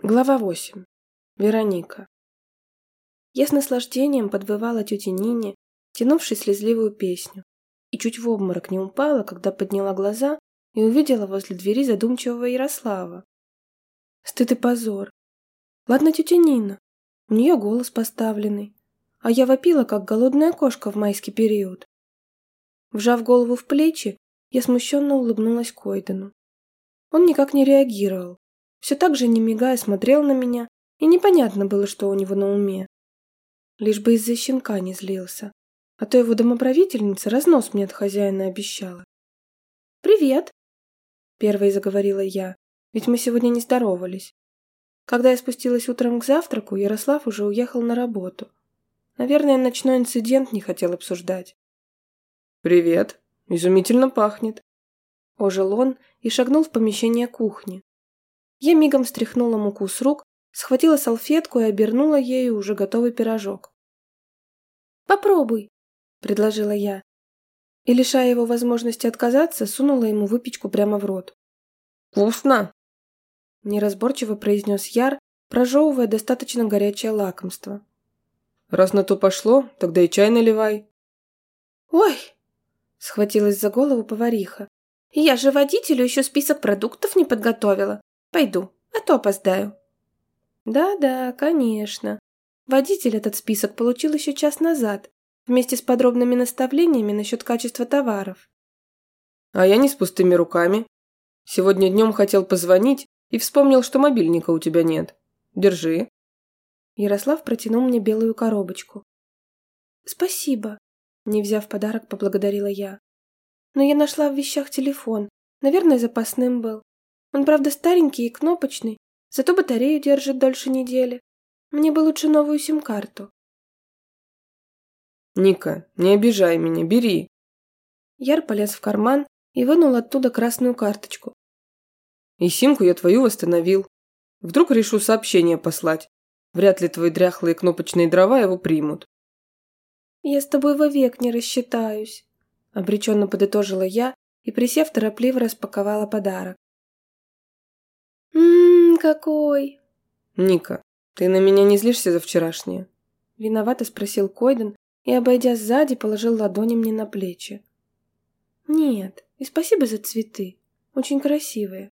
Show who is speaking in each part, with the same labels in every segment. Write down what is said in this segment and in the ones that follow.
Speaker 1: Глава 8. Вероника. Я с наслаждением подвывала тете Нине, тянувшей слезливую песню, и чуть в обморок не упала, когда подняла глаза и увидела возле двери задумчивого Ярослава. Стыд и позор. Ладно, тетя Нина, у нее голос поставленный, а я вопила, как голодная кошка в майский период. Вжав голову в плечи, я смущенно улыбнулась Койдену. Он никак не реагировал, все так же, не мигая, смотрел на меня, и непонятно было, что у него на уме. Лишь бы из-за щенка не злился, а то его домоправительница разнос мне от хозяина обещала. «Привет!» – первой заговорила я, ведь мы сегодня не здоровались. Когда я спустилась утром к завтраку, Ярослав уже уехал на работу. Наверное, ночной инцидент не хотел обсуждать.
Speaker 2: «Привет! Изумительно пахнет!»
Speaker 1: Ожил он и шагнул в помещение кухни. Я мигом стряхнула муку с рук, схватила салфетку и обернула ею уже готовый пирожок. «Попробуй», — предложила я. И, лишая его возможности отказаться, сунула ему выпечку прямо в рот.
Speaker 2: «Вкусно!»
Speaker 1: — неразборчиво произнес Яр, прожевывая достаточно горячее лакомство.
Speaker 2: «Раз на то пошло, тогда и чай наливай».
Speaker 1: «Ой!» — схватилась за голову повариха. «Я же водителю еще список продуктов не подготовила. Пойду, а то опоздаю». Да-да, конечно. Водитель этот список получил еще час назад, вместе с подробными наставлениями насчет качества товаров.
Speaker 2: А я не с пустыми руками. Сегодня днем хотел позвонить и вспомнил, что мобильника у тебя нет. Держи.
Speaker 1: Ярослав протянул мне белую коробочку. Спасибо. Не взяв подарок, поблагодарила я. Но я нашла в вещах телефон. Наверное, запасным был. Он, правда, старенький и кнопочный, зато батарею держит дольше недели. Мне бы лучше новую сим-карту.
Speaker 2: Ника, не обижай меня, бери.
Speaker 1: Яр полез в карман и вынул оттуда красную карточку.
Speaker 2: И симку я твою восстановил. Вдруг решу сообщение послать. Вряд ли твои дряхлые кнопочные дрова его примут.
Speaker 1: Я с тобой вовек не рассчитаюсь, обреченно подытожила я и, присев, торопливо распаковала подарок. «Ммм, какой!»
Speaker 2: «Ника, ты на меня не злишься за вчерашнее?»
Speaker 1: Виновато спросил Койден и, обойдя сзади, положил ладони мне на плечи. «Нет, и спасибо за цветы. Очень красивые.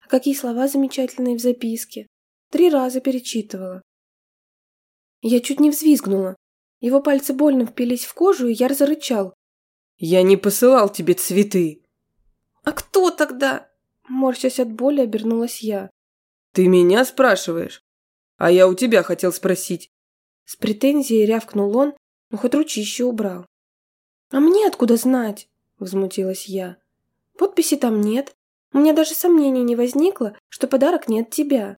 Speaker 1: А какие слова замечательные в записке. Три раза перечитывала. Я чуть не взвизгнула. Его пальцы больно впились в кожу, и я зарычал.
Speaker 2: «Я не посылал тебе цветы!»
Speaker 1: «А кто тогда?» Морщась от боли, обернулась я.
Speaker 2: «Ты меня спрашиваешь? А я у тебя хотел спросить».
Speaker 1: С претензией рявкнул он, но хоть ручище убрал. «А мне откуда знать?» – возмутилась я. «Подписи там нет. У меня даже сомнений не возникло, что подарок не от тебя».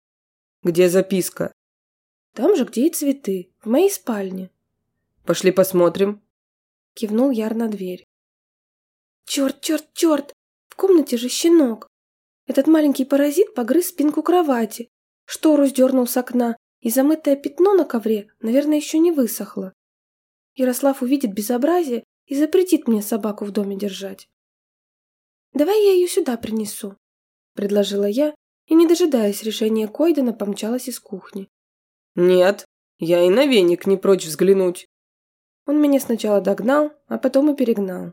Speaker 2: «Где записка?»
Speaker 1: «Там же, где и цветы, в моей спальне».
Speaker 2: «Пошли посмотрим», –
Speaker 1: кивнул Яр на дверь. «Черт, черт, черт! В комнате же щенок!» Этот маленький паразит погрыз спинку кровати, штору сдернул с окна, и замытое пятно на ковре, наверное, еще не высохло. Ярослав увидит безобразие и запретит мне собаку в доме держать. «Давай я ее сюда принесу», — предложила я, и, не дожидаясь решения Койдена, помчалась из кухни.
Speaker 2: «Нет, я и на веник не прочь взглянуть».
Speaker 1: Он меня сначала догнал, а потом и перегнал.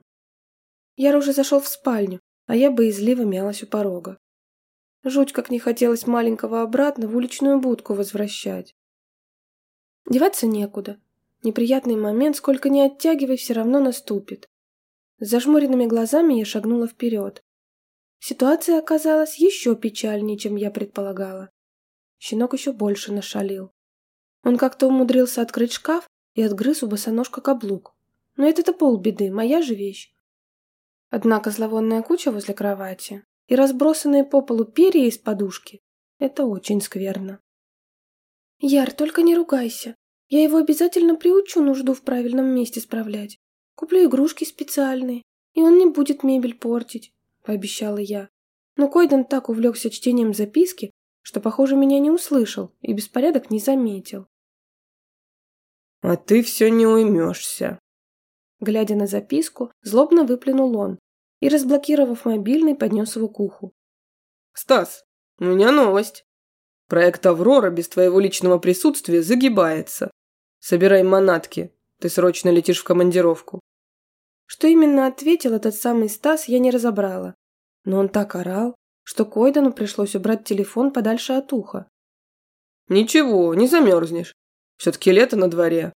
Speaker 1: Яр уже зашел в спальню, а я боязливо мялась у порога. Жуть, как не хотелось маленького обратно в уличную будку возвращать. Деваться некуда. Неприятный момент, сколько ни оттягивай, все равно наступит. С зажмуренными глазами я шагнула вперед. Ситуация оказалась еще печальнее, чем я предполагала. Щенок еще больше нашалил. Он как-то умудрился открыть шкаф и отгрыз у босоножка каблук. Но это-то полбеды, моя же вещь. Однако зловонная куча возле кровати и разбросанные по полу перья из подушки – это очень скверно. Яр, только не ругайся. Я его обязательно приучу нужду в правильном месте справлять. Куплю игрушки специальные, и он не будет мебель портить, пообещала я. Но Койден так увлекся чтением записки, что, похоже, меня не услышал и беспорядок не заметил.
Speaker 2: «А ты все не уймешься»,
Speaker 1: Глядя на записку, злобно выплюнул он и, разблокировав мобильный, поднес его к уху.
Speaker 2: «Стас, у меня новость!» Проект «Аврора» без твоего личного присутствия загибается. Собирай манатки, ты срочно летишь в командировку.
Speaker 1: Что именно ответил этот самый Стас, я не разобрала. Но он так орал, что Койдану пришлось убрать телефон подальше от уха.
Speaker 2: Ничего, не замерзнешь. Все-таки лето на дворе.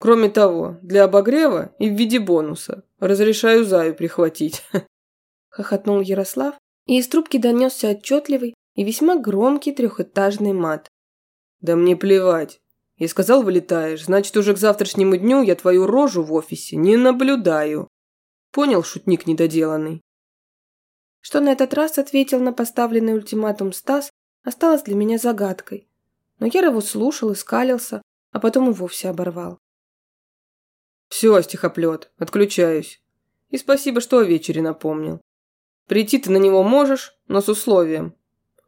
Speaker 2: Кроме того, для обогрева и в виде бонуса разрешаю Заю прихватить.
Speaker 1: Хохотнул Ярослав, и из трубки донесся отчетливый и весьма громкий трехэтажный мат.
Speaker 2: Да мне плевать. Я сказал, вылетаешь, значит, уже к завтрашнему дню я твою рожу в офисе не наблюдаю. Понял, шутник недоделанный?
Speaker 1: Что на этот раз ответил на поставленный ультиматум Стас, осталось для меня загадкой. Но Яр его слушал и скалился, а потом и вовсе оборвал.
Speaker 2: «Все, стихоплет, отключаюсь. И спасибо, что о вечере напомнил. Прийти ты на него можешь, но с условием.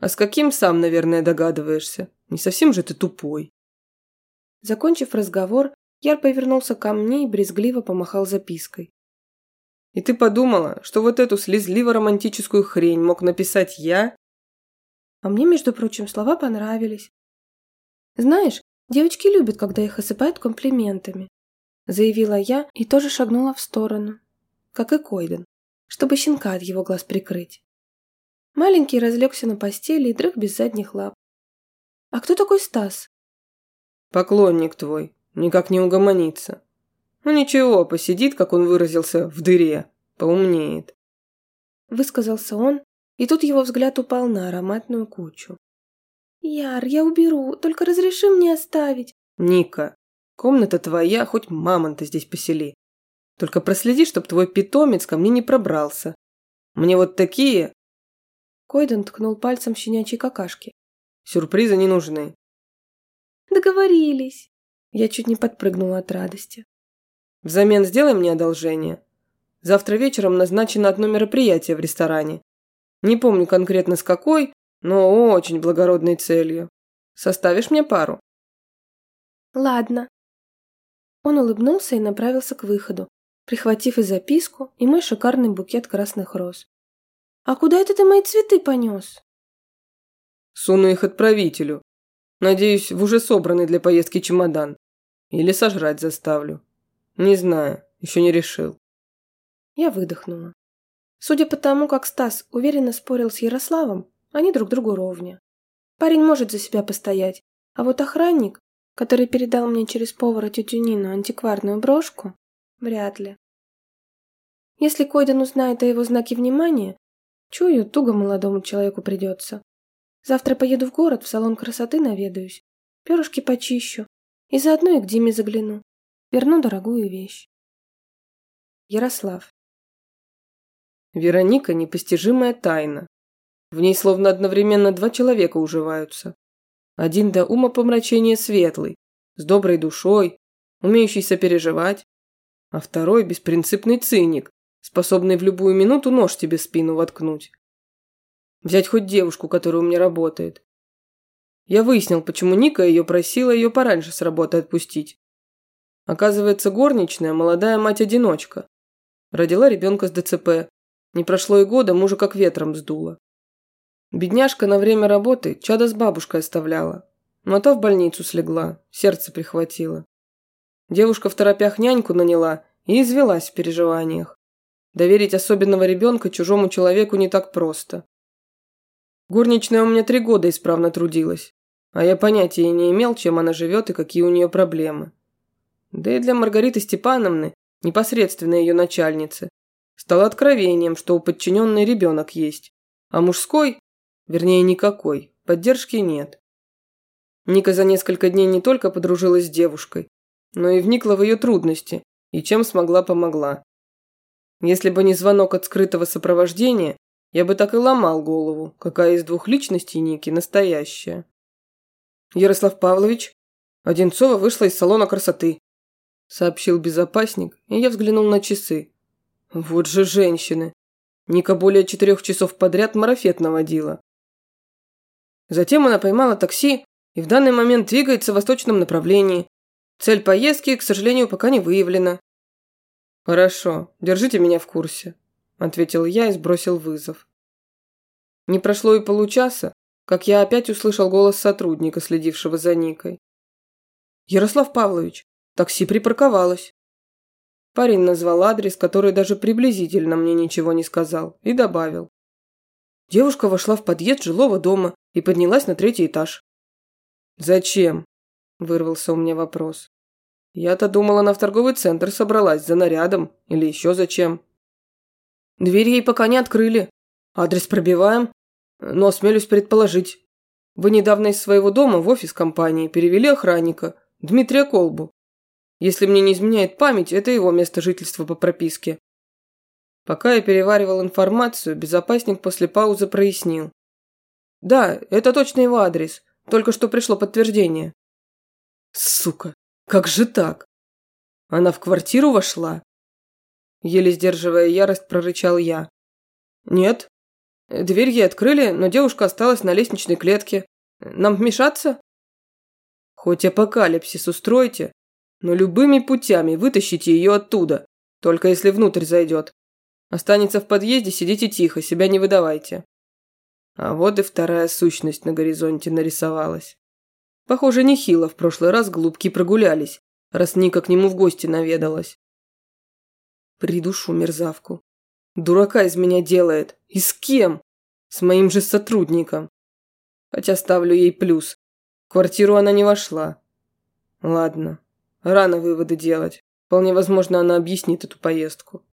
Speaker 2: А с каким сам, наверное, догадываешься. Не совсем же ты тупой».
Speaker 1: Закончив разговор, Яр повернулся ко мне и брезгливо помахал запиской.
Speaker 2: «И ты подумала, что вот эту слезливо-романтическую хрень мог написать я?»
Speaker 1: А мне, между прочим, слова понравились. Знаешь, девочки любят, когда их осыпают комплиментами. Заявила я и тоже шагнула в сторону, как и Койден, чтобы щенка от его глаз прикрыть. Маленький разлегся на постели и дрых без задних лап. «А кто такой Стас?»
Speaker 2: Поклонник твой, никак не угомонится. Ну ничего, посидит, как он выразился, в дыре, поумнеет.
Speaker 1: Высказался он, и тут его взгляд упал на ароматную кучу. «Яр, я уберу, только разреши мне оставить».
Speaker 2: «Ника, комната твоя, хоть мамонта здесь посели. Только проследи, чтоб твой питомец ко мне не пробрался. Мне вот такие...»
Speaker 1: Койден ткнул пальцем в щенячьи какашки.
Speaker 2: «Сюрпризы не нужны.
Speaker 1: Договорились. Я чуть не подпрыгнула от радости.
Speaker 2: Взамен сделай мне одолжение. Завтра вечером назначено одно мероприятие в ресторане. Не помню конкретно с какой, но очень благородной целью. Составишь мне пару?
Speaker 1: Ладно. Он улыбнулся и направился к выходу, прихватив и записку, и мой шикарный букет красных роз. «А куда это ты мои цветы понес?»
Speaker 2: «Суну их отправителю. Надеюсь, в уже собранный для поездки чемодан. Или сожрать заставлю. Не знаю, еще не решил.
Speaker 1: Я выдохнула. Судя по тому, как Стас уверенно спорил с Ярославом, они друг другу ровня. Парень может за себя постоять, а вот охранник, который передал мне через повара тетю Нину антикварную брошку, вряд ли. Если Койден узнает о его знаке внимания, чую, туго молодому человеку придется. Завтра поеду в город, в салон красоты наведаюсь, перышки почищу и заодно и к Диме загляну. Верну дорогую вещь. Ярослав.
Speaker 2: Вероника – непостижимая тайна. В ней словно одновременно два человека уживаются. Один до ума помрачения светлый, с доброй душой, умеющий сопереживать, а второй – беспринципный циник, способный в любую минуту нож тебе в спину воткнуть. Взять хоть девушку, которая у меня работает. Я выяснил, почему Ника ее просила ее пораньше с работы отпустить. Оказывается, горничная – молодая мать-одиночка. Родила ребенка с ДЦП. Не прошло и года, мужа как ветром сдуло. Бедняжка на время работы чада с бабушкой оставляла. Но та в больницу слегла, сердце прихватило. Девушка в торопях няньку наняла и извелась в переживаниях. Доверить особенного ребенка чужому человеку не так просто. Горничная у меня три года исправно трудилась, а я понятия не имел, чем она живет и какие у нее проблемы. Да и для Маргариты Степановны, непосредственно ее начальницы, стало откровением, что у подчиненной ребенок есть, а мужской, вернее никакой, поддержки нет. Ника за несколько дней не только подружилась с девушкой, но и вникла в ее трудности и чем смогла помогла. Если бы не звонок от скрытого сопровождения, я бы так и ломал голову, какая из двух личностей Ники настоящая. Ярослав Павлович, Одинцова вышла из салона красоты, сообщил безопасник, и я взглянул на часы. Вот же женщины. Ника более четырех часов подряд марафет наводила. Затем она поймала такси и в данный момент двигается в восточном направлении. Цель поездки, к сожалению, пока не выявлена. Хорошо, держите меня в курсе ответил я и сбросил вызов. Не прошло и получаса, как я опять услышал голос сотрудника, следившего за Никой. «Ярослав Павлович, такси припарковалось». Парень назвал адрес, который даже приблизительно мне ничего не сказал, и добавил. Девушка вошла в подъезд жилого дома и поднялась на третий этаж. «Зачем?» – вырвался у меня вопрос. «Я-то думала, она в торговый центр собралась за нарядом или еще зачем». «Дверь ей пока не открыли. Адрес пробиваем, но осмелюсь предположить. Вы недавно из своего дома в офис компании перевели охранника, Дмитрия Колбу. Если мне не изменяет память, это его место жительства по прописке. Пока я переваривал информацию, безопасник после паузы прояснил. Да, это точно его адрес. Только что пришло подтверждение. Сука, как же так? Она в квартиру вошла? Еле сдерживая ярость, прорычал я. Нет, Дверь ей открыли, но девушка осталась на лестничной клетке. Нам вмешаться? Хоть апокалипсис устройте, но любыми путями вытащите ее оттуда, только если внутрь зайдет. Останется в подъезде, сидите тихо, себя не выдавайте. А вот и вторая сущность на горизонте нарисовалась. Похоже, нехило в прошлый раз голубки прогулялись, раз Ника к нему в гости наведалась. Придушу мерзавку. Дурака из меня делает. И с кем? С моим же сотрудником. Хотя ставлю ей плюс. В квартиру она не вошла. Ладно, рано выводы делать. Вполне возможно, она объяснит эту поездку.